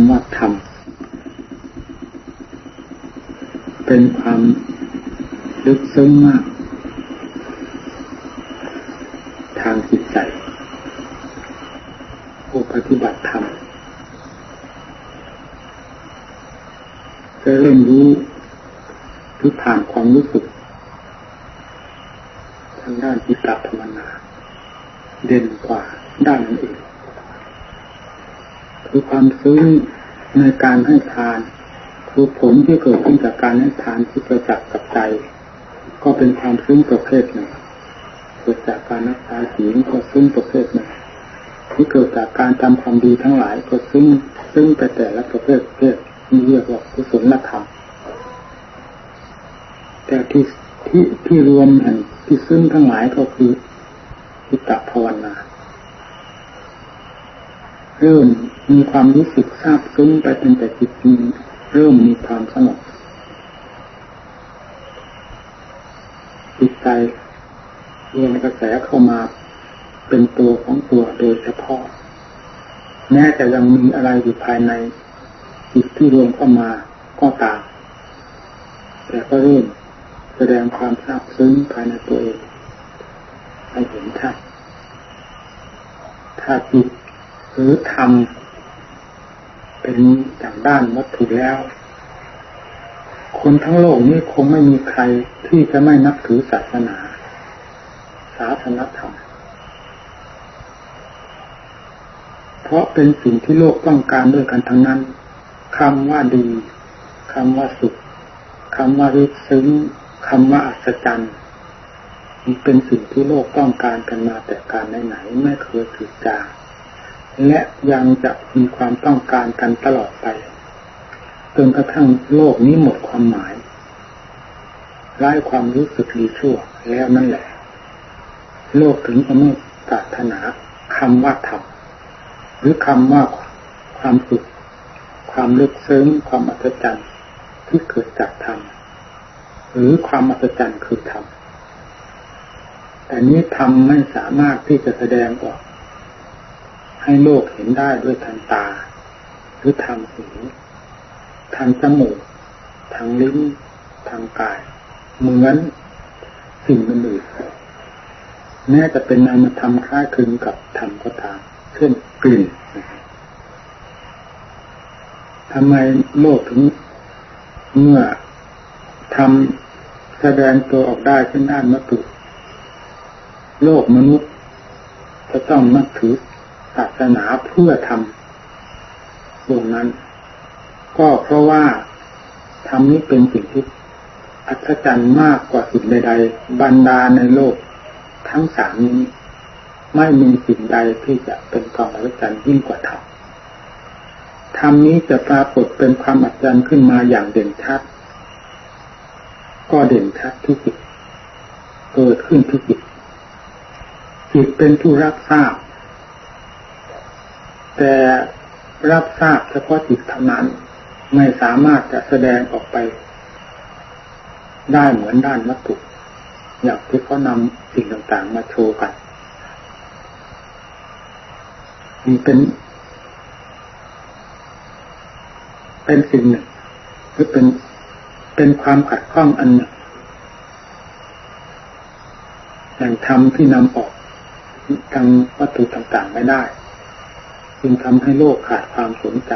ำว่าธรรมเป็นความลึกซึ้งมาก ทางจิตใจผู้ปฏิบัติธรรมจะเริ่มรู้หรือผ่านความรู้สึก ทางด้านจิตตภาวนา เด่นกว่าด้านอื่น คือความซึ้งในการให้ทาน คือผลที่เกิดขึ้นจากการให้ทานที่ประจักษ์กับใจ ก็เป็นความซึ้งประเภทหนึ่งเกิดจากการนักษาศีลก็ซึ้งประเภทหนึ่งที่เกิดจากการทำความดีทั้งหลายก็ซึ้งซึ้งแต่แต่ละประเภทประเภทนี่เรียกว่ากุศลธรรมแต่ที่ที่ที่รวมแห่งที่ซึ้งทั้งหลายก็คือจิตตภาวนาเริ่ม มีความรู้สึกซาบซึ้งไปเป็นแต่จิตเริ่มมีความสงบจิตใจรวมกระแสเข้ามาเป็นตัวของตัวโดยเฉพาะ แม้แต่ยังมีอะไรอยู่ภายในจิตที่รวมเข้ามาก็ตาม แต่ก็เริ่มแสดงความซาบซึ้งภายในตัวเองให้เห็นชัดถ้าจิตหรือทำ เป็นจากด้านวัตถุแล้ว คนทั้งโลกนี้คงไม่มีใครที่จะไม่นับถือศาสนา ศาสนธรรม เพราะเป็นสิ่งที่โลกต้องการด้วยกันทั้งนั้นคำว่าดีคำว่าสุขคำว่าริซึ้งคำว่าอัศจรรย์มันเป็นสิ่งที่โลกต้องการกันมาแต่การไหนๆไม่เคยถือจาง และยังจะมีความต้องการกันตลอดไปจนกระทั่งโลกนี้หมดความหมายไร้ความรู้สึกดีชั่ว แล้วนั่นแหละ โลกถึงจะไม่ปรารถนาคำว่าธรรมหรือคำว่าความสุข ความลึกซึ้งความอัศจรรย์ที่เกิดจากธรรมหรือความอัศจรรย์คือธรรมแต่นี้ธรรมไม่สามารถที่จะแสดงออก ให้โลกเห็นได้ด้วยทางตา หรือทางหูทางจมูก ทางลิ้น ทางกาย เหมือนสิ่งอื่นแม้จะเป็นนามธรรมคล้ายคลึงกับธรรมก็ตาม เช่นกลิ่นทำไมโลกถึงเมื่อทำแสดงตัวออกได้เช่นด้านวัตถุโลกมนุษย์ จะต้องนับถือ ศาสนาเพื่อทำตรงนั้น ก็เพราะว่าทำนี้เป็นสิ่งที่อัศจรรย์มากกว่าสิ่งใดๆบรรดาในโลก ทั้งสามนี้ ไม่มีสิ่งใดที่จะเป็นความอัศจรรย์ยิ่งกว่าธรรมธรรมนี้จะปรากฏเป็นความอัศจรรย์ขึ้นมาอย่างเด่นชัด ก็เด่นชัดที่จิตเกิดขึ้นที่จิตจิตเป็นผู้รับทราบ แต่รับทราบเฉพาะจิตเท่านั้น ไม่สามารถจะแสดงออกไป ได้เหมือนด้านวัตถุอย่างที่เขานำสิ่งต่างๆ มาโชว์กันนี่เป็น เป็นสิ่งหนึ่งหรือเป็นเป็นความขัดข้องอันหนึ่งอย่างธรรมที่นำออกทางวัตถุต่างๆไม่ได้ จึงทำให้โลกขาดความสนใจ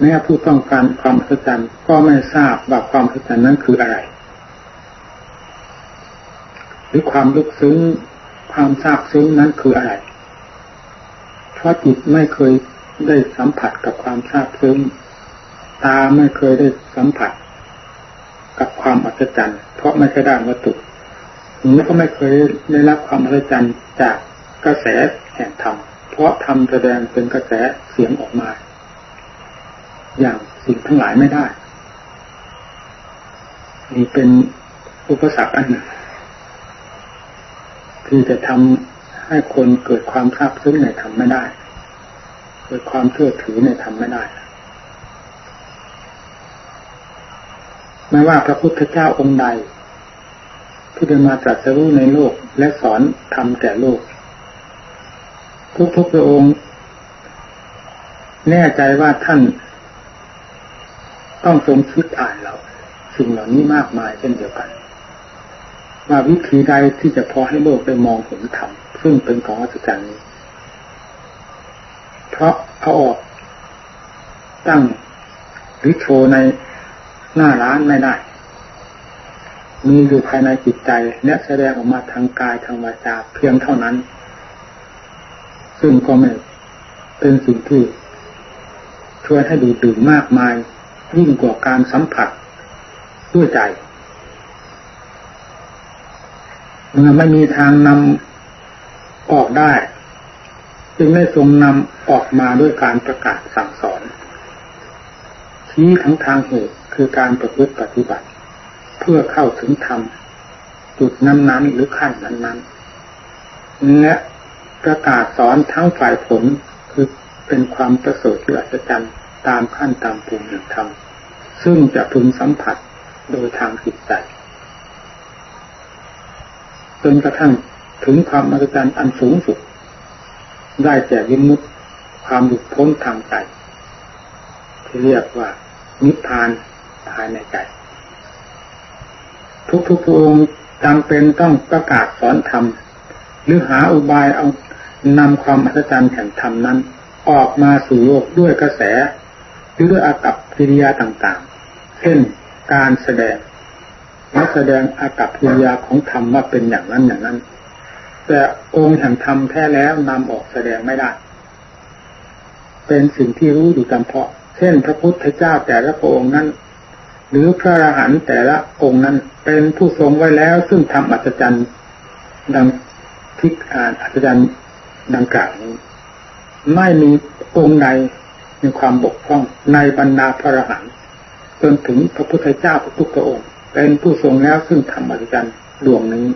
แม้ผู้ต้องการความอัศจรรย์ก็ไม่ทราบว่าความอัศจรรย์นั้นคืออะไร หรือความลึกซึ้งความทราบซึ้งนั้นคืออะไร เพราะจิตไม่เคยได้สัมผัสกับความทราบซึ้งตาไม่เคยได้สัมผัส กับความอัศจรรย์ เพราะไม่ใช่ด้านวัตถุหูก็ไม่เคยได้รับความอัศจรรย์จากกระแสแห่งธรรม เพราะทำแสดงเป็นกระแสเสียงออกมา อย่างสิ่งทั้งหลายไม่ได้นี่เป็นอุปสรรคอันหนึ่งที่จะทำให้คนเกิดความทราบซึ้งในธรรมไม่ได้ เกิดความเชื่อถือในธรรมไม่ได้ไม่ว่าพระพุทธเจ้าองค์ใดที่ได้มาตรัสรู้ในโลกและสอนธรรมแก่โลก ทุกๆพระองค์ แน่ใจว่าท่าน ต้องทรงคิดอ่านเรา สิ่งเหล่านี้มากมายเช่นเดียวกัน ว่าวิธีใดที่จะพอให้โลกได้มองเห็นธรรมซึ่งเป็นของอัศจรรย์นี้ เพราะเขาออกตั้งหรือโชว์ในหน้าร้านไม่ได้ มีอยู่ภายในจิตใจและแสดงออกมาทางกายทางวาจาเพียงเท่านั้น ซึ่งก็ไม่เป็นสิ่งที่ช่วนให้ดูตื่นมากมาย ยิ่งกว่าการสัมผัสด้วยใจมันไม่มีทางนำออกได้ จึงได้ทรงนำออกมาด้วยการประกาศสั่งสอน ชี้ทั้งทางเหตุคือการประพฤติปฏิบัติ เพื่อเข้าถึงธรรมจุดนั้นๆหรือขั้นนั้นๆและ ประกาศสอนทั้งฝ่ายผลคือเป็นความประเสริฐที่อัศจรรย์ตามขั้นตามภูมิแห่งธรรมซึ่งจะพึงสัมผัสโดยทางจิตใจจนกระทั่งถึงความอัศจรรย์อันสูงสุด ได้แก่วิมุตติความหลุดพ้นทางใจที่เรียกว่านิพพานภายในใจ ทุกๆพระองค์จำเป็นต้องประกาศสอนธรรมหรือหาอุบายเอา นำความอัศจรรย์แห่งธรรมนั้น ออกมาสู่โลกด้วยกระแส หรือด้วยอากับกิริยาต่างๆ เช่นการแสดงและแสดงอากับกิริยาของธรรมว่าเป็นอย่างนั้นอย่างนั้น แต่องค์แห่งธรรมแท้แล้วนำออกแสดงไม่ได้ เป็นสิ่งที่รู้อยู่จำเพาะ เช่น พระพุทธเจ้าแต่ละพระองค์นั้น หรือพระอรหันต์แต่ละองค์นั้นเป็นผู้ทรงไว้แล้ว ซึ่งทำอัศจรรย์ดังที่อ่านอัศจรรย์ ดังกล่าวนี้ไม่มีองค์ใดมีความบกพร่องในบรรดาพระอรหันต์จนถึงพระพุทธเจ้าทุกพระองค์ เป็นผู้ทรงแล้วซึ่งทำอัศจรรย์ดวงนี้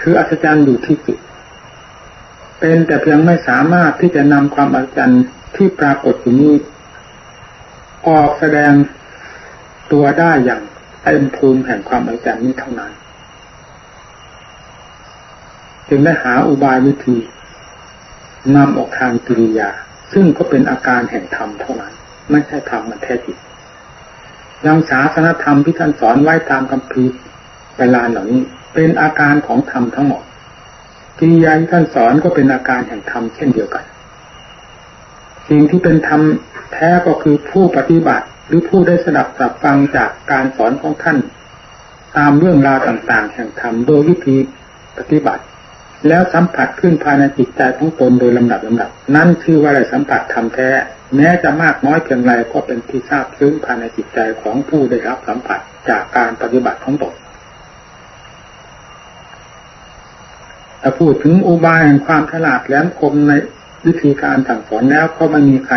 คืออัศจรรย์อยู่ที่จิตเป็นแต่เพียงไม่สามารถที่จะนำความอัศจรรย์ที่ปรากฏอยู่นี้ ออกแสดงตัวได้อย่างเต็มภูมิแห่งความอัศจรรย์นี้เท่านั้น จึงได้หาอุบายวิธีนำออกทางกิริยา ซึ่งก็เป็นอาการแห่งธรรมเท่านั้น ไม่ใช่ธรรมมันแท้จริงยังศาสนธรรมที่ท่านสอนไว้ตามคำพีเวลาเหล่านี้ เป็นอาการของธรรมทั้งหมดกิริยาที่ท่านสอนก็เป็นอาการแห่งธรรมเช่นเดียวกัน สิ่งที่เป็นธรรมแท้ก็คือผู้ปฏิบัติหรือผู้ได้สดับสับฟังจากการสอนของท่าน ตามเรื่องราวต่าง ๆ แห่งธรรมโดยวิธีปฏิบัติ แล้วสัมผัสขึ้นภายในจิตใจของตนโดยลำดับลำดับ นั่นชื่อว่าอะไรสัมผัสธรรมแท้ แม้จะมากน้อยเพียงไรก็เป็นที่ทราบซึ้งภายในจิตใจของผู้ได้รับสัมผัสจากการปฏิบัติของตนถ้าพูดถึงอุบายแห่งความฉลาดแหลมคมในวิธีการสั่งสอนแล้วก็ไม่มีใคร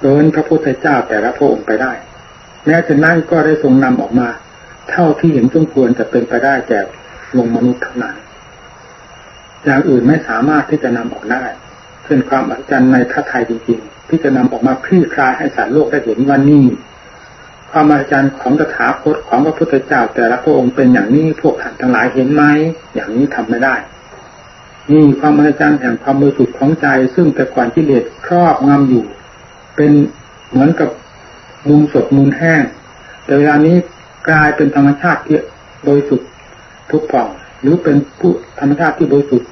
เกินพระพุทธเจ้าแต่ละพระองค์ไปได้ แม้จะนั่นก็ได้ทรงนำออกมา เท่าที่เห็นสมควรจะเป็นไปได้แก่ลงมนุษย์ทั้งนั้น อย่างอื่นไม่สามารถที่จะนำออกได้เช่นความอัศจรรย์ในพระไทยจริงๆ ที่จะนำออกมาคลี่คลายให้สารโลกได้เห็นว่านี่ความอาจารย์ของตถาคตของพระพุทธเจ้า แต่ละพระองค์เป็นอย่างนี้พวกท่านทั้งหลายเห็นไหมอย่างนี้ทำไม่ได้นี่ความอาจารย์แห่งความบริสุทธิ์ของใจ ซึ่งแต่ก่อนที่เลสครอบงำอยู่ เป็นเหมือนกับมูลสดมูลแห้ง แต่เวลานี้กลายเป็นธรรมชาติที่บริสุทธิ์ทุกฝ่อง หรือเป็นผู้ธรรมชาติที่บริสุทธิ์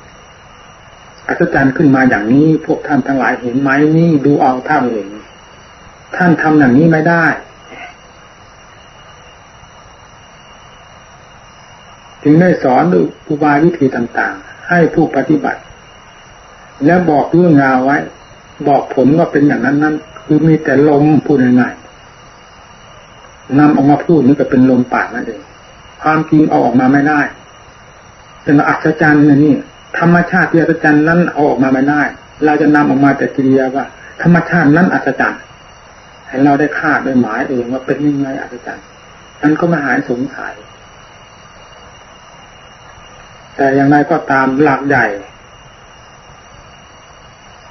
อัศจรรย์ขึ้นมาอย่างนี้ พวกท่านทั้งหลายเห็นไหมนี่ดูเอาท่านเองท่านทำอย่างนี้ไม่ได้จึงได้สอนอุบายวิธีต่างๆ ให้ผู้ปฏิบัติ และบอกเรื่องราวไว้ บอกผลว่าเป็นอย่างนั้นนั้นคือมีแต่ลมพูดง่ายๆนำออกมาพูดนี่ก็เป็นลมปากนั่นเองความจริงเอาออกมาไม่ได้ เป็นอัศจรรย์นะนี่ธรรมชาติที่อัศจรรย์นั้นเอาออกมาไม่ได้ เราจะนำออกมาแต่กิริยาว่า ธรรมชาตินั้นอัศจรรย์ให้เราได้คาดได้หมายเองว่าเป็นยังไงอัศจรรย์นั้นก็มาหายสงสัยแต่อย่างไรก็ตามหลักใหญ่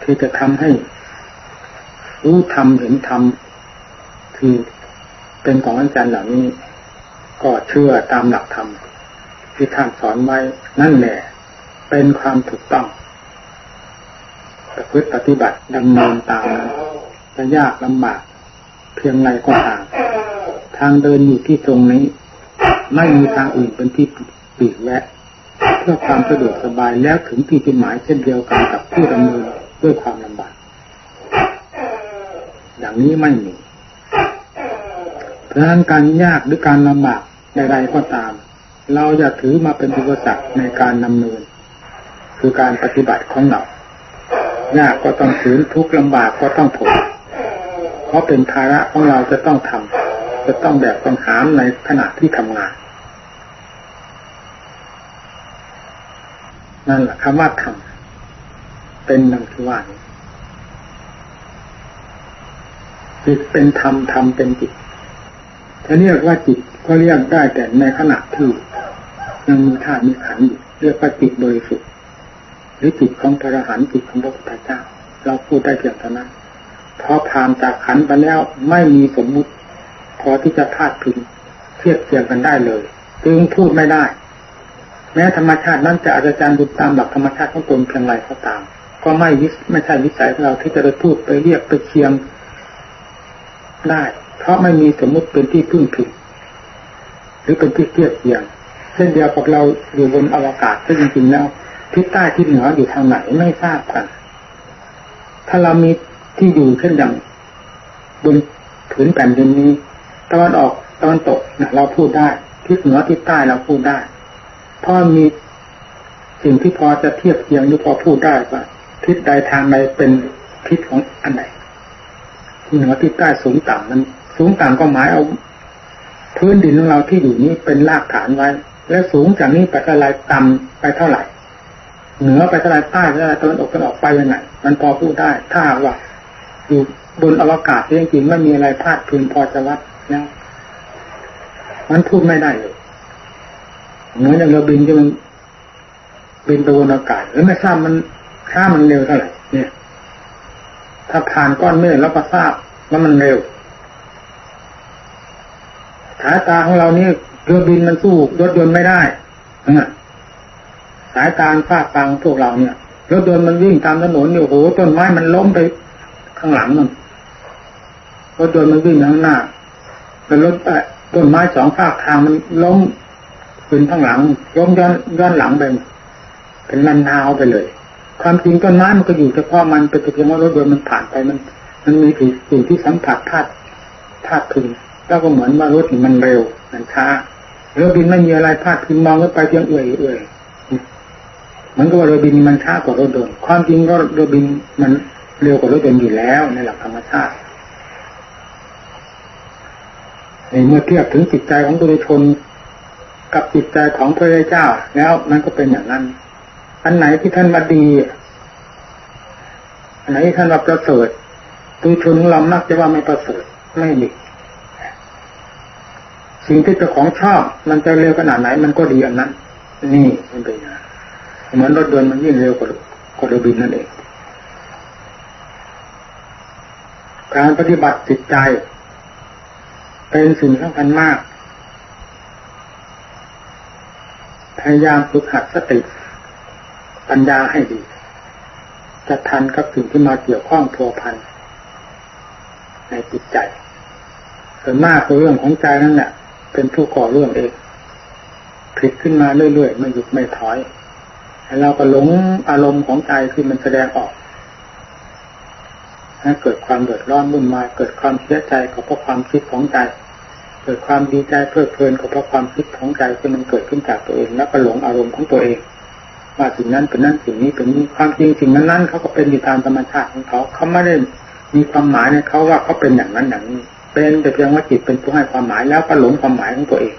ที่จะทำให้รู้ธรรมเห็นธรรมคือเป็นของอาจารย์เหล่านี้ ก็เชื่อตามหลักธรรม ที่ท่านสอนไว้นั่นแหละ เป็นความถูกต้องประพฤติปฏิบัติดำเนินตามจะยากลำบากเพียงไรก็ตามทางเดินอยู่ที่ตรงนี้ ไม่มีทางอื่นเป็นที่ปีกแวะเพื่อความสะดวกสบายแล้วถึงที่จุดหมายเช่นเดียวกันกับผู้ดำเนินด้วยความลำบากอย่างนี้ไม่มีเพราะนั้นการยากหรือการลำบากใดๆก็ตาม เราจะถือมาเป็นอุปสรรคในการดำเนิน คือการปฏิบัติของเรายากก็ต้องฝืนทุกข์ลำบากก็ต้องทนเพราะเป็นภาระของเราจะต้องทำจะต้องแบกต้องหามในขณะที่ทำงานนั่นแหละคำว่าทำเป็นดังที่ว่านี้จิตเป็นธรรมธรรมเป็นจิตถ้าเรียกว่าจิตก็เรียกได้แต่ในขณะที่ ยังมีธาตุมีขันอยู่เรียกว่าจิตบริสุทธิ์หรือจิตของพระอรหันต์จิตของพระพุทธเจ้า เราพูดได้เพียงเท่านั้นเพอผ่านจากขันไปแล้วไม่มีสมมุติ พอที่จะพาดพิงเทียบเทียงกันได้เลยจึงพูดไม่ได้ แม้ธรรมชาตินั้นจะอาจารย์ดูตามหลักธรรมชาติของตนเพียงไรก็ตาม ก็ไม่วิไม่ใช่วิสัยของเราที่จะไปพูดไปเรียกไปเคียงได้ เพราะไม่มีสมมุติเป็นที่พึ่งพิงหรือเป็นที่เทียบเทียง เช่นเดียวกับเราอยู่บนอวกาศซึ่งจริงๆแล้วทิศใต้ทิศเหนืออยู่ทางไหนไม่ทราบกัน ถ้าเรามีที่อยู่เช่นอย่างบนผืนแผ่นดินนี้ตะวันออกตะวันตกนะเราพูดได้ทิศเหนือทิศใต้เราพูดได้เพราะมีสิ่งที่พอจะเทียบเทียงหรือพอพูดได้ว่าทิศใดทางใดเป็นทิศของอันไหนที่เหนือทิศใต้สูงต่ำนั้น สูงต่ำก็หมายเอา พื้นดินของเราที่อยู่นี้เป็นรากฐานไว้ และสูงจากนี้ไปเท่าไรต่ำไปเท่าไหร่ เหนือไปเท่าไรใต้ไปเท่าไรตะวันออกตะวันออกไปยังไงมันพอพูดได้ ถ้าว่าอยู่บนอวกาศจริงๆไม่มีอะไรพลาดพื้นพอจะวัดนะมันพูดไม่ได้เลยเหมือนอย่างเราบินที่มันบินไปบนอากาศแล้วไม่ทราบมันข้ามันเร็วเท่าไหร่เนี่ย ถ้าผ่านก้อนเมฆแล้วก็ทราบว่ามันเร็วสายตาของเรานี่ เรือบินมันสู้รถยนต์ไม่ได้สายตารฟาดฟังพวกเราเนี่ยรถยนต์มันวิ่งตามถนนเนี่ยโอ้โหต้นไม้มันล้มไปข้างหลังมันรถยนต์มันวิ่งข้างหน้าเป็นรถต้นไม้สองฝากทางมันล้มขึ้นข้างหลังล้มย้อนย้อนหลังไปเป็นนันนาวไปเลย ความจริงต้นไม้มันก็อยู่เฉพาะมันเป็นเพียงว่ารถยนต์มันผ่านไปมัน มันมีสิ่งที่สัมผัสธาตุธาตุพึงแล้วก็เหมือนว่ารถมันเร็วมันช้า เรือบินไม่มีอะไรพาดพิงมองก็ไปเพียงเอื่อยเอื่อยมันก็ว่าเรือบินมันช้ากว่ารถยนต์ความจริงก็เรือบินมันเร็วกว่ารถยนต์อยู่แล้วในหลักธรรมชาติในเมื่อเทียบถึงจิตใจของบุรุชนกับจิตใจของพระเจ้า แล้วมันก็เป็นอย่างนั้น อันไหนที่ท่านมาดี อันไหนที่ท่านว่าประเสริฐบุรุชนเรามักจะว่าไม่ประเสริฐไม่ดี สิ่งที่เจ้าของชอบมันจะเร็วขนาดไหน มันก็ดีอันนั้น นี่มันเป็นอย่างเหมือนรถยนต์มันยิ่งเร็วกว่ากว่าเรือบินนั่นเองการปฏิบัติจิตใจ เป็นสิ่งสำคัญมาก พยายามฝึกหัดสติ ปัญญาให้ดี จะทันกับสิ่งที่มาเกี่ยวข้องพัวพันในจิตใจส่วนมากเรื่องของใจนั่นแหละ เป็นผู้ก่อเรื่องเองผิดขึ้นมาเรื่อยๆไม่หยุดไม่ถอยเราก็หลงอารมณ์ของใจที่มันแสดงออกให้เกิดความเดือดร้อนวุ่นวายเกิดความเสียใจก็เพราะความคิดของใจ เกิดความดีใจเพลิดเพลินก็เพราะความคิดของใจที่มันเกิดขึ้นจากตัวเอง แล้วก็หลงอารมณ์ของตัวเองว่าสิ่งนั้นเป็นนั่นสิ่งนี้เป็นนี้ความจริงสิ่งนั้นนั้นเขาก็เป็นอยู่ตามธรรมชาติของเขาเขาไม่ได้มีความหมายในเขาว่าเขาเป็นอย่างนั้นอย่างนี้ เป็นแต่เพียงว่าจิตเป็นผู้ให้ความหมายแล้วก็หลงความหมายของตัวเอง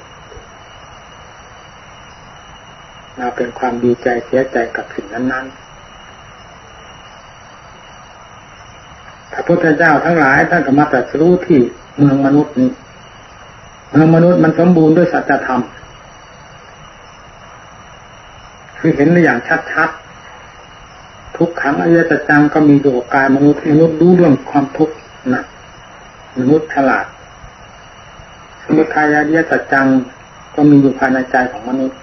เราเป็นความดีใจเสียใจกับสิ่งนั้นๆพระพุทธเจ้าทั้งหลายท่านก็มาตรัสรู้ที่เมืองมนุษย์นี้เมืองมนุษย์มันสมบูรณ์ด้วยสัจธรรม คือเห็นได้อย่างชัดๆทุกครั้งอริยสัจจังก็มีอยู่กับกายมนุษย์มนุษย์รู้เรื่องความทุกข์นะ มนุษย์ฉลาดสมุทัยอริยสัจจังก็มีอยู่ภายในใจของมนุษย์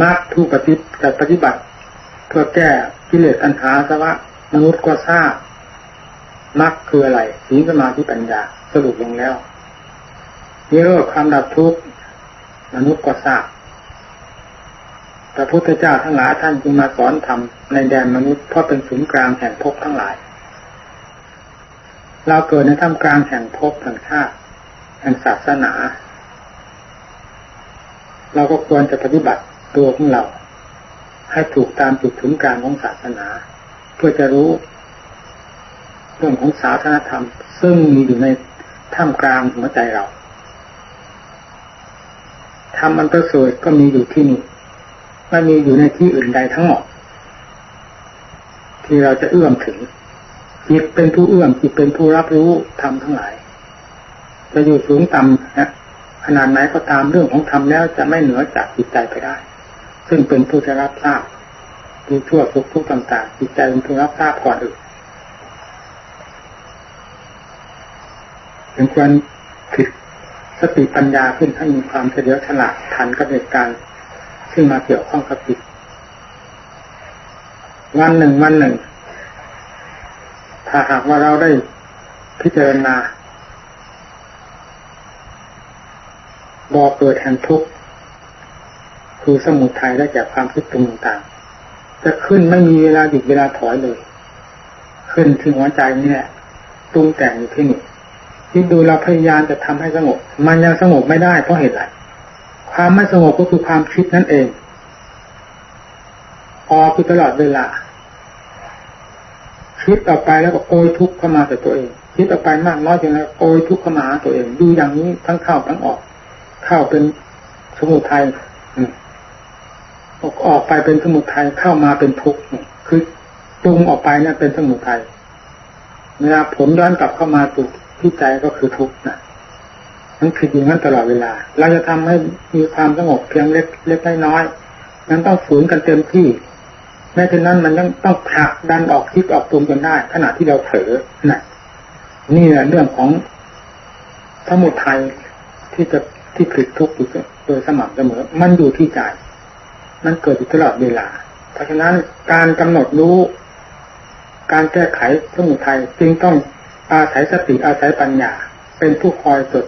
มรรคทุกปฏิปฏิบัติ เพื่อแก้กิเลสอันหาสวะมนุษย์ก็ทราบมรรคคืออะไรศีสมาธิปัญญาสรุปลงแล้วนิโรธความดับทุกข์มนุษย์ก็ทราบพระพุทธเจ้าทั้งหลายท่านจึงมาสอนธรรมในแดนมนุษย์เพราะเป็นศูนย์กลางแห่งภพทั้งหลาย เราเกิดในท่ามกลางแห่งภพแห่งชาติแห่งศาสนา เราก็ควรจะปฏิบัติตัวของเรา ให้ถูกตามจุดศูนย์กางของศาสนา เพื่อจะรู้เรื่องของศาสนาธรรม ซึ่งมีอยู่ในท่ามกลางหัวใจเราธรรมอันประเสริฐก็มีอยู่ที่นี่ไม่มีอยู่ในที่อื่นใดทั้งหมดที่เราจะเอื้อมถึง จิตเป็นผู้เอื้อมจิตเป็นผู้รับรู้ธรรมทั้งหลายจะอยู่สูงต่ำนะขนาดไหนก็ตามเรื่องของธรรมแล้วจะไม่เหนือจากจิตใจไปได้ ซึ่งเป็นผู้จะรับทราบดูชั่วสุขทุกต่างๆจิตใจเป็นผู้รับทราบก่อนอื่นเป็นควรผิดสติปัญญาขึ้นให้มีความเฉลียวฉลาดทันกับเหตุการณ์ซึ่งมาเกี่ยวข้องกับจิตวันหนึ่งวันหนึ่ง ถ้าหากว่าเราได้พิจารณาบอกเกิดแห่งทุกข์คือสมุทัยได้จากความคิดตรงต่างๆจะขึ้นไม่มีเวลาหยุดเวลาถอยเลย ขึ้นถึงหัวใจนี่แหละปรุงแต่งอยู่ที่นี่ที่ดูเราพยายามจะทำให้สงบ มันยังสงบไม่ได้เพราะเหตุไรความไม่สงบก็คือความคิดนั่นเองออคือตลอดเวลา คิดต่อไปแล้วก็โอยทุกข์เข้ามาแต่ตัวเอง คิดต่อไปมากน้อยอย่างไรโอยทุกข์เข้ามาตัวเองดูอย่างนี้ทั้งเข้าทั้งออก เข้าเป็นสมุทัยออกออกไปเป็นสมุทัยเข้ามาเป็นทุกข์คือปรุงออกไปนั่นเป็นสมุทัยเวลาผลย้อนกลับเข้ามาสู่ที่ใจก็คือทุกข์นะมันคืออย่างนั้นตลอดเวลา เราจะทำให้มีความสงบเพียงเล็กเล็กน้อยนั้นต้องฝืนกันเต็มที่ แม้ฉะนั้นมันต้องต้องผลักดันออกคิดออกตรงจนได้ ขณะที่เราเผลอนะนี่แหละเรื่องของสมุทัยที่จะที่ผลิตทุกข์อยู่โดยสม่ำเสมอ มันอยู่ที่ใจมันเกิดอยู่ตลอดเวลา เพราะฉะนั้นการกำหนดรู้ การแก้ไขสมุทัยจึงต้องอาศัยสติอาศัยปัญญา เป็นผู้คอยจด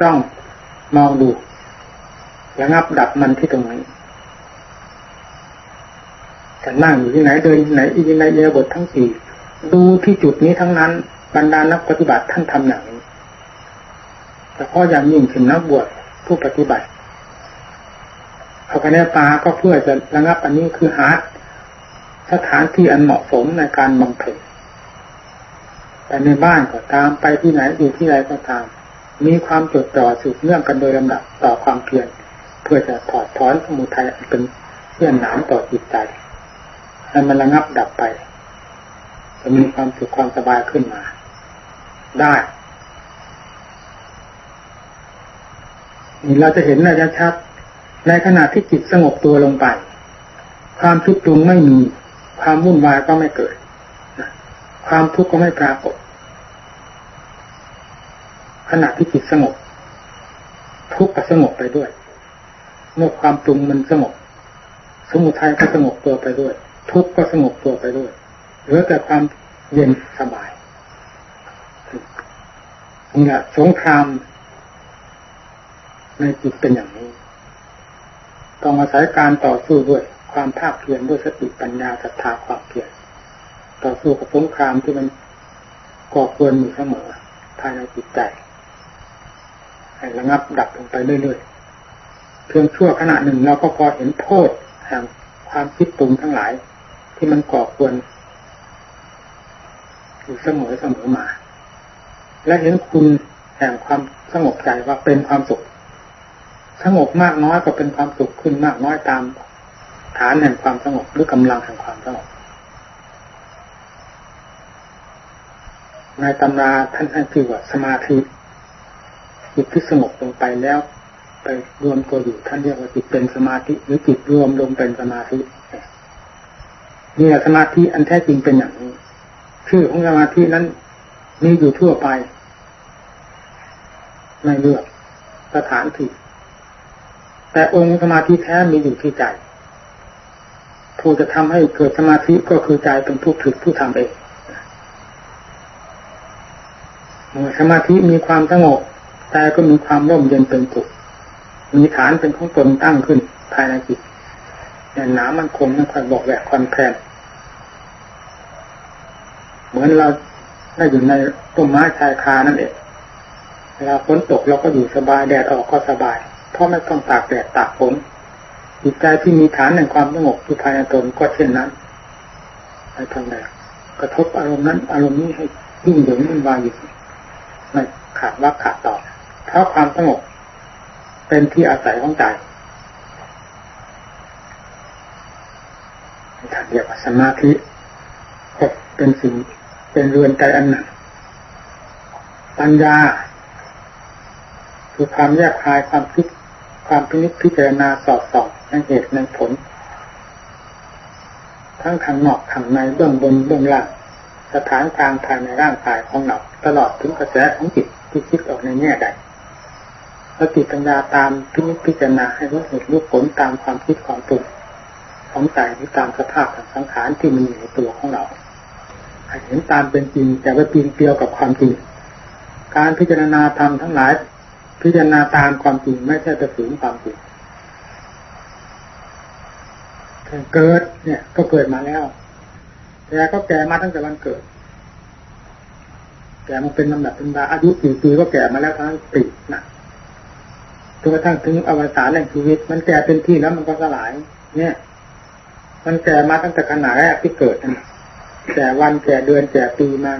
จ้องมองดูระงับดับมันที่ตรงนี้ จะนั่งอยู่ที่ไหนเดินไหนอีกในเยบททั้งสี่ดูที่จุดนี้ทั้งนั้น บรรดานักปฏิบัติท่านทำอย่างนี้แต่พาะอย่างยิ่งถึงนักบวชผู้ปฏิบัติเอาคะแนนปาก็เพื่อจะระงับอันนี้คือหาสถานที่อันเหมาะสมในการบำเพ็ญไปในบ้านก็ตามไปที่ไหนอยู่ที่ไหนก็ตาม มีความจดจ่อสืบเนื่องกันโดยลำดับต่อความเพียรเพื่อจะถอดถอนสมุทัยเป็นเพื่อนหนามต่อจิตใจ ให้มันระงับดับไป จะมีความสุขความสบายขึ้นมา ได้นี่เราจะเห็นได้ชัดในขณะที่จิตสงบตัวลงไป ความทุกข์ตรุงไม่มี ความวุ่นวายก็ไม่เกิด ความทุกข์ก็ไม่ปรากฏ ขณะที่จิตสงบ ทุกข์ก็สงบไปด้วย เมื่อความปรุงมันสงบ สมุทัยก็สงบตัวไปด้วย ทุกข์ก็สงบตัวไปด้วยเหลือแต่ความเย็นสบายนี่แหละสงคราม ในจิตเป็นอย่างนี้ ต้องอาศัยการต่อสู้ด้วย ความภาคเพียรด้วยสติปัญญาศรัทธาความเพียรต่อสู้กับสงครามที่มันก่อเกินอยู่เสมอภายในจิตใจให้ระงับดับลงไปเรื่อยๆเพียงชั่วขณะหนึ่งเราก็พอเห็นโทษแห่งความคิดปรุงทั้งหลาย ที่มันก่อเกินอยู่เสมอเสมอมา และเห็นคุณแห่งความสงบใจว่าเป็นความสุข สงบมากน้อยก็เป็นความสุขขึ้นมากน้อยตามฐานแห่งความสงบหรือกำลังแห่งความสงบในตำราท่านให้ชื่อว่าสมาธิจิตที่สงบลงไปแล้ว ไปรวมตัวอยู่ท่านเรียกว่าจิตเป็นสมาธิ หรือจิตรวมลงเป็นสมาธิ นี่แหละสมาธิอันแท้จริงเป็นอย่างนี้ ชื่อของสมาธินั้นมีอยู่ทั่วไปไม่เลือกสถานที่แต่องค์สมาธิแท้มีอยู่ที่ใจผู้จะทำให้เกิดสมาธิก็คือใจเป็นผู้ฝึกผู้ทำเองเมื่อสมาธิมีความสงบใจก็มีความร่มเย็นเป็นสุขมีฐานเป็นของตนตั้งขึ้นภายในจิตเนี่ยหนามันคงไม่ค่อยบอกแหวกคอนแคลน เหมือนเราได้อยู่ในต้นไม้ชายคานั่นเองเวลาฝนตกเราก็อยู่สบายแดดออกก็สบาย เพราะไม่ต้องตากแดดตากฝนจิตใจที่มีฐานแห่งความสงบอยู่ภายในตนก็เช่นนั้นไม่ทางใดกระทบอารมณ์นั้น อารมณ์นี้ให้ยิ่งเหยิงยิ่งวายอยู่ไม่ขาดว่าขาดต่อเพราะความสงบเป็นที่อาศัยของใจถ้าเรียกว่าสมาธิเป็นสิ่ง เป็นเรือนใจอันหนึ่งปัญญา คือความแยกคายความคิดความพินิจพิจารณาสอบสอบในเหตุในผล ทั้งข้างนอกข้างในเบื้องบนเบื้องล่างสถานกลางภายในร่างกายของเราตลอดถึงกระแสของจิตที่คิดออกในแง่ใดสติปัญญาตามพินิจพิจารณาให้รู้เหตุรู้ผลตามความคิดความปรุงของใจหรือตามสภาพของสังขารที่มีอยู่ในตัวของเรา เห็นตามเป็นจริงแต่ว่าปีนเกลียวกับความจริง การพิจารณาธรรมทั้งหลาย พิจารณาตามความจริงไม่ใช่จะฝืนความจริงเกิดเนี่ย ก็เกิดมาแล้วแต่ก็แก่มาตั้งแต่วันเกิด แก่มันเป็นลำดับเป็นดาอายุสี่ปีก็แก่มาแล้วทั้งปีนะจนกระทั่งถึงอวสานแห่งชีวิต มันแก่เป็นที่แล้วมันก็สลาย เนี่ย มันแก่มาตั้งแต่ขนาดแรกที่เกิดนะ แก่วันแก่เดือนแก่ปีมา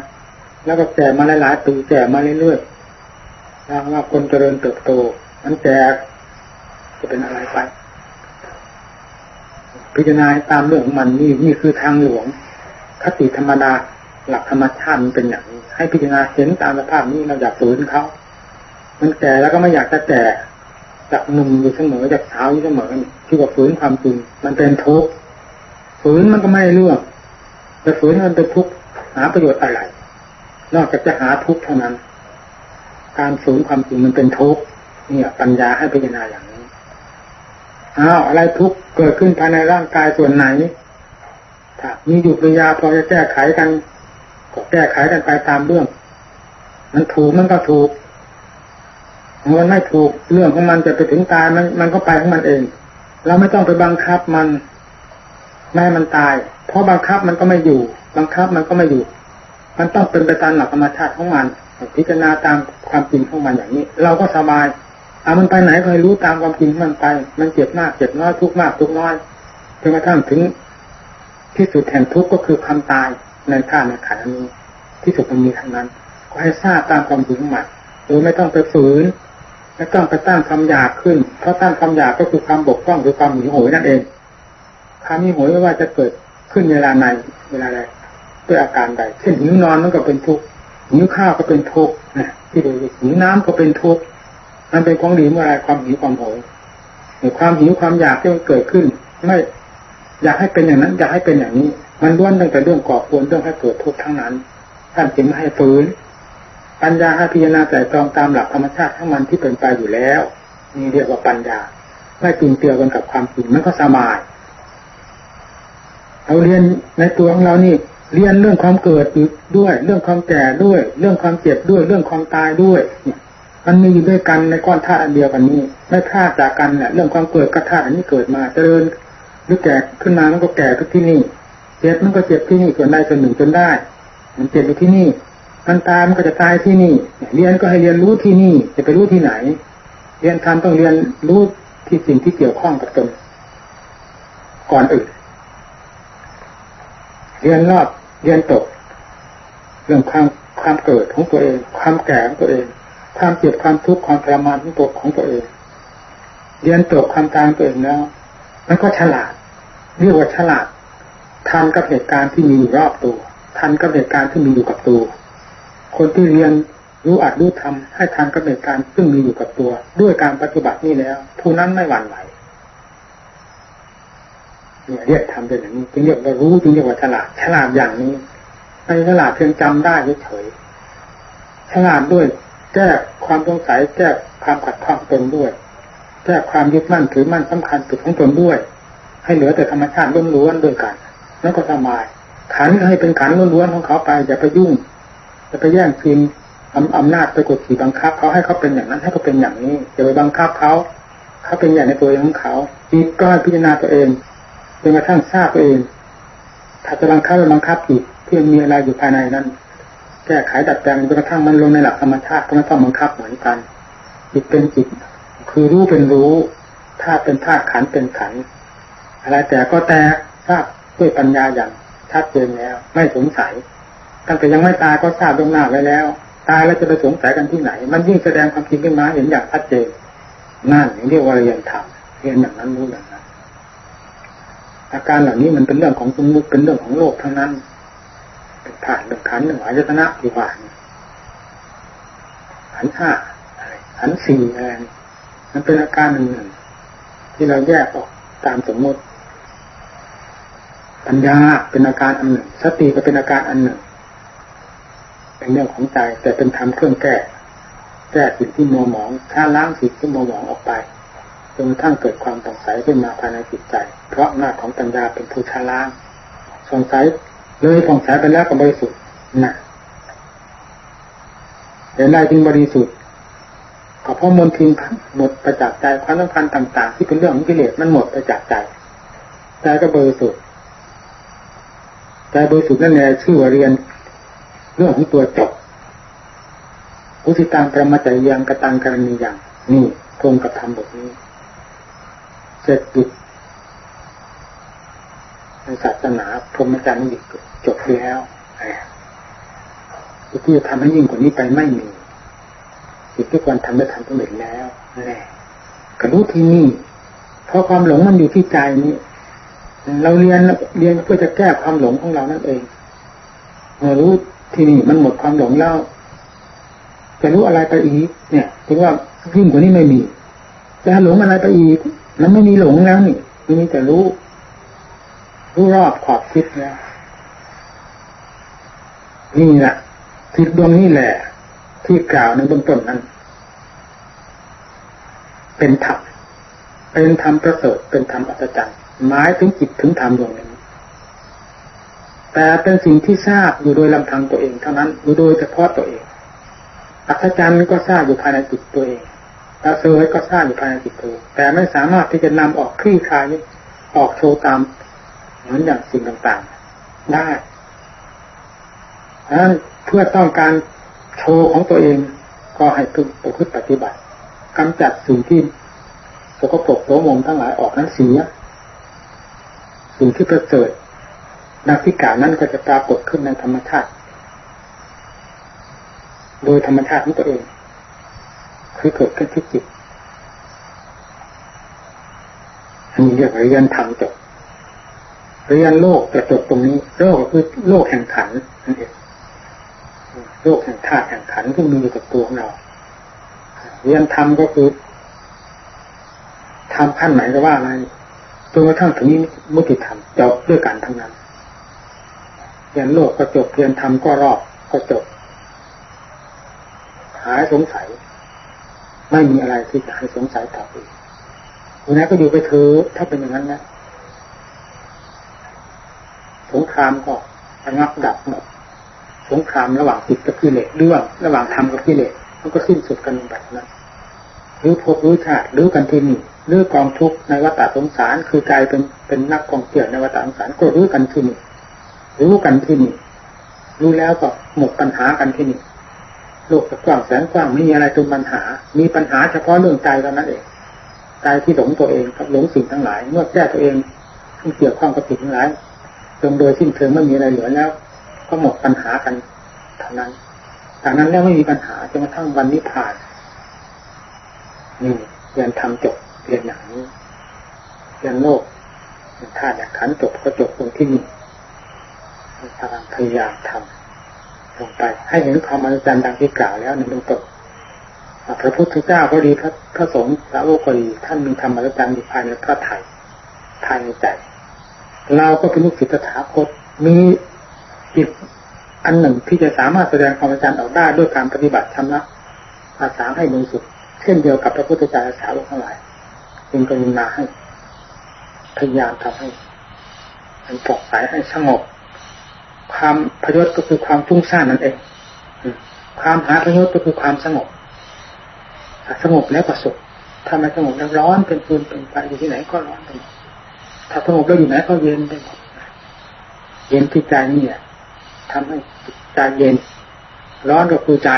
แล้วก็แก่มาหลายๆปีแก่มาเรื่อยๆถ้าว่าคนเจริญเติบโตมันแก่จะเป็นอะไรไป พิจารณาตามเรื่องของมันนี่นี่คือทางหลวงคติธรรมดาหลักธรรมชาติมันเป็นอย่างนี้ ให้พิจารณาเห็นตามสภาพนี้เราอยากฝืนเขามันแก่แล้วก็ไม่อยากจะแก่จากหนุ่มอยู่เสมอจากสาวอยู่เสมอที่ว่าฝืนความจริงมันเป็นทุกข์ฝืนมันก็ไม่เรื่อง แต่ฝืนมันเป็นทุกข์หาประโยชน์อะไร นอกจากจะหาทุกข์เท่านั้น การฝืนความจริงมันเป็นทุกข์เนี่ยปัญญาให้พิจารณาอย่างนี้อ้าวอะไรทุกข์เกิดขึ้นภายในร่างกายส่วนไหนถ้ามีอยู่ปัญญาพอจะแก้ไขกันก็แก้ไขกันไปตามเรื่อง มันถูกมันก็ถูกมันไม่ถูกเรื่องของมันจะไปถึงตายมันมันก็ไปของมันเอง เราไม่ต้องไปบังคับมัน แม่มันตาย เพราะบังคับมันก็ไม่อยู่ บังคับมันก็ไม่อยู่ มันต้องเป็นไปตามหลักธรรมชาติของมัน พิจารณาตามความจริงของมันอย่างนี้ เราก็สบายอามันไปไหนก็ให้รู้ตามความจริงมันไป มันเจ็บมากเจ็บน้อยทุกมากทุกน้อยจนกระทั่งถึงที่สุดแห่งทุกข์ก็คือความตายในข้าในขันนี้ ที่สุดมันมีทั้งนั้น ก็ให้ทราบตามความจริงของมันโดยไม่ต้องไปฝืนไม่ต้องไปตั้งคำหยาบขึ้น เพราะตั้งคำหยาบก็คือความบกพร่องหรือความหิวโหยนั่นเอง ความหิวโหยไม่ว่าจะเกิดขึ้นเวลาไหนเวลาใดด้วยอาการใดเช่นหิวนอนมันก็เป็นทุกข์หิวข้าวก็เป็นทุกข์นะที่ดูหิวน้ำก็เป็นทุกข์มันเป็นของดีเมื่อไรความหิวความโหยหรือความหิวความอยากที่มันเกิดขึ้น ไม่ อยากให้เป็นอย่างนั้น อยากให้เป็นอย่างนี้ มันล้วนตั้งแต่เรื่องก่อควรเรื่องให้เกิดทุกข์ทั้งนั้นท่านจึงไม่ให้ฝืนปัญญาให้พิจารณาแต่ตรองตามหลักธรรมชาติทั้งมันที่เป็นไปอยู่แล้วนี่เรียกว่าปัญญาไม่จริงเตียวกันกับความจริงมันก็สบาย เราเรียนในตัวของเรานี่ เรียนเรื่องความเกิดด้วย เรื่องความแก่ด้วย เรื่องความเจ็บด้วย เรื่องความตายด้วยมันมีอยู่ด้วยกันในก้อนธาตุอันเดียวกันนี้ ไม่ธาตุจากกันเนี่ยเรื่องความเกิดกับธาตุอันนี้เกิดมาเจริญหรือแก่ขึ้นมามันก็แก่ทุกที่นี่เจ็บมันก็เจ็บที่นี่ส่วนใดส่วนหนึ่งจนได้ มันเจ็บอยู่ที่นี่มันตายมันก็จะตายที่นี่ เรียนก็ให้เรียนรู้ที่นี่ จะไปรู้ที่ไหน เรียนทำต้องเรียนรู้ที่สิ่งที่เกี่ยวข้องกับตนก่อนอื่น เรียนรอบเรียนตก เรื่องความความเกิดของตัวเอง ความแก่ของตัวเอง ความเจ็บความทุกข์ความทรมานของตัวของตัวเอง เรียนตกความตายตัวเองแล้วมันก็ฉลาดเรียกว่าฉลาดทันกับเหตุการณ์ที่มีอยู่รอบตัวทันกับเหตุการณ์ที่มีอยู่กับตัว คนที่เรียนรู้อัดรู้ทำให้ทันกับเหตุการณ์ซึ่งมีอยู่กับตัว ด้วยการปฏิบัตินี่แล้วผู้นั้นไม่หวั่นไหว เนี่ยเรียกทำเป็นอย่างนี้จึงเรียกว่ารู้จึงเรียกว่าฉลาดฉลาดอย่างนี้ไม่ฉลาดเพียงจำได้เฉยฉลาดด้วยแก้ความสงสัยแก้ความขัดข้องตนด้วยแก้ความยึดมั่นถือมั่นสำคัญติดของตนด้วย ให้เหลือแต่ธรรมชาติล้วนๆด้วยกันนั่นก็สบาย ขันให้เป็นขันล้วนๆของเขาไปอย่าไปยุ่งอย่าไปแย่งชิงอำนาจไปกดขี่บังคับเขาให้เขาเป็นอย่างนั้นให้เขาเป็นอย่างนี้อย่าไปบังคับเขาเขาเป็นอย่างในตัวเองของเขาจิตก็ให้พิจารณาตัวเอง นกระทั่งทราบตัวเองถ้าจะบังคับไปบังคับจิตที่มีอะไรอยู่ภายในนั้น แก้ไขดัดแปลงจนกระทั่งมันลงในหลักธรรมชาติก็ไม่ต้องบังคับเหมือนกันจิตเป็นจิต คือรู้เป็นรู้ถ้าเป็นธาตุขันเป็นขันอะไรแต่ก็แต่ทราบด้วยปัญญาอย่างชัดเจนแล้ว ไม่สงสัยตั้งแต่ยังไม่ตายก็ทราบล่วงหน้าไว้แล้ว ตายแล้วจะไปสงสัยกันที่ไหน มันยิ่งแสดงความจริงขึ้นมาเห็นอย่างชัดเจนนั่นเรียกว่าเรียนธรรมเรียนอย่างนั้นรู้อย่าง อาการเหล่านี้มันเป็นเรื่องของสมมติเป็นเรื่องของโลกทั้งนั้น เป็นผ่านเรื่องขันหนึ่งอายตนะที่ว่าขันห้าขันสี่อะไรมันเป็นอาการหนึ่งหนึ่งที่เราแยกออกตามสมมติ ปัญญาเป็นอาการอันหนึ่ง สติก็เป็นอาการอันหนึ่ง เป็นเรื่องของใจแต่เป็นธรรมเครื่องแก้แก้สิ่งที่มัวหมองถ้าล้างสิ่งที่มัวหมองออกไป จนกระทั่งเกิดความสงสัยขึ้นมาภายในจิตใจ เพราะหน้าของปัญญาเป็นผู้ชาล้างสงสัยเลยสงสัยไปแล้วก็บริสุทธิ์นะเห็นได้จึงบริสุทธิ์ก็เพราะมนทินหมดประจักษ์ใจความสำคัญต่าง ๆ ที่เป็นเรื่องของกิเลสมันหมดประจักษ์ใจใจก็บริสุทธิ์ใจบริสุทธิ์นั่นแหละชื่อว่าเรียน เรื่องของตัวจบอุสิตังประมาจยังกตังกรณีย่างนี่ตรงกับธรรมบทนี้ เสร็จกิจในศาสนาพรหมจรรย์นี่จบแล้วที่จะทำให้ยิ่งกว่านี้ไปไม่มีจิตที่ควรทำได้ทำสำเร็จแล้วแหละก็รู้ที่นี่เพราะความหลงมันอยู่ที่ใจนี้ เราเรียนเรียนเพื่อจะแก้ความหลงของเรานั่นเองเมื่อรู้ที่นี่มันหมดความหลงแล้วจะรู้อะไรไปอีก เนี่ยถึงว่ายิ่งกว่านี้ไม่มีจะหลงอะไรไปอีก มันไม่มีหลงแล้วนี่มีแต่รู้ รู้รอบขอบคิดแล้วนี่แหละคิดดวงนี้แหละ ที่กล่าวในเบื้องต้นนั้น เป็นธรรมเป็นธรรมประเสริฐเป็นธรรมอัศจรรย์หมายถึงจิตถึงธรรมดวงนี้แต่เป็นสิ่งที่ทราบอยู่โดยลำพังตัวเองเท่านั้นอยู่โดยเฉพาะตัวเองอัศจรรย์ก็ทราบอยู่ภายในจิตตัวเอง ตาเสวยก็ทราบอยู่ภายในจิตตัวแต่ไม่สามารถที่จะนำออกคลี่คลายออกโชว์ตามเหมือนอย่างสิ่งต่างๆ ได้ดังนั้นเพื่อต้องการโชว์ของตัวเองก็ให้พึงประพฤติปฏิบัติกำจัดสิ่งที่สกปรกโสมมทั้งหลายออกนั้นเสียสิ่งที่ประเสริฐนักพิการนั้นก็จะปรากฏขึ้นในธรรมชาติ โดยธรรมชาติของตัวเอง คือเกิดขึ้นที่จิตอันนี้เรียกเรียนธรรมจบเรียนโลกจะจบตรงนี้โลกก็คือโลกแห่งขันนั่นเองโลกแห่งธาตุแห่งขันที่มีอยู่กับตัวของเรา เรียนธรรมก็คือทำขั้นไหนก็ว่าอะไรจนกระทั่งถึงนี้มุติธรรมจบด้วยกันทั้งนั้น เรียนโลกก็จบเรียนธรรมก็รอบก็จบหายสงสัย ไม่มีอะไรที่จะให้สงสัยต่อไปวันนั้นก็อยู่ไปเธอถ้าเป็นอย่างนั้นนะสงครามก็ระงับดับหมดสงครามระหว่างจิตกับกิเลสเรื่องระหว่างธรรมกับกิเลสมันก็สิ้นสุดกันแบบนั้นหรือพบรือชาติหรือกันที่นี่หรือกองทุกข์ในวัฏสงสาร คือกลายเป็นเป็นนักกองเกี่ยวในวัฏสงสารก็รู้กันที่นี่รู้กันที่นี่รู้แล้วก็หมดปัญหากันที่นี่ โลกกว้างแสนกว้างไม่มีอะไรเป็นปัญหา มีปัญหาเฉพาะเรื่องใจเท่านั้นเองใจที่หลงตัวเองกับหลงสิ่งทั้งหลาย เมื่อแก้ตัวเองที่เกี่ยวข้องกับสิ่งทั้งหลายจงโดยสิ้นเชิงไม่มีอะไรเหลือแล้ว ก็หมดปัญหากันเท่านั้นจากนั้นแล้วไม่มีปัญหาจนกระทั่งวันนี้ผ่านนี่เรียนทำจบเรียนอย่างนี้เรียนโลกธาตุขันจบก็จบตรงที่นี่พลังพยายามทำ ลงไป ให้เห็นความอัศจรรย์ดังที่กล่าวแล้วในเบื้องต้นพระพุทธเจ้าก็ดีพระพระสงฆ์สาวกก็ดีท่านมีธรรมอัศจรรย์อยู่ภายในพระไถ่ภายในใจ เราก็เป็นลูกศิษย์ถาคตมีจิตอันหนึ่งที่จะสามารถแสดงความจรรย์ออกได้ด้วยการปฏิบัติชำรมะอาสาให้บริสุทธิ์เช่นเดียวกับพระพุทธเจ้าสาวกทั้งหลายจึงกรุณาให้พยายามทำให้มันปลอดสายให้สงบ ความพยศก็คือความฟุ้งซ่านนั่นเองความหาพยศก็คือความสงบสงบแล้วก็สุขถ้าไม่สงบแล้วร้อนเป็นฟืนเป็นไฟอยู่ที่ไหนก็ร้อนไปถ้าสงบแล้วอยู่ไหนก็เย็นไปหมดเย็นที่ใจนี่แหละทำให้ใจเย็น ร้อนก็คือใจ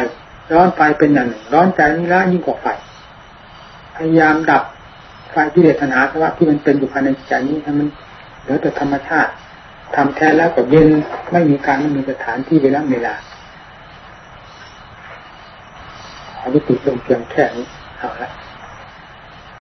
ร้อนไฟเป็นอย่างหนึ่ง ร้อนใจนี่ละยิ่งกว่าไฟพยายามดับไฟที่เดชนาเพราะว่าที่มันเป็นอยู่ภายในใจนี้ให้มันเหลือแต่ธรรมชาติ ทำแท้แล้วก็เย็นไม่มีการไม่มีสถานที่เวลาเวลาขอวิติลงเพียงแค่นี้เอาละ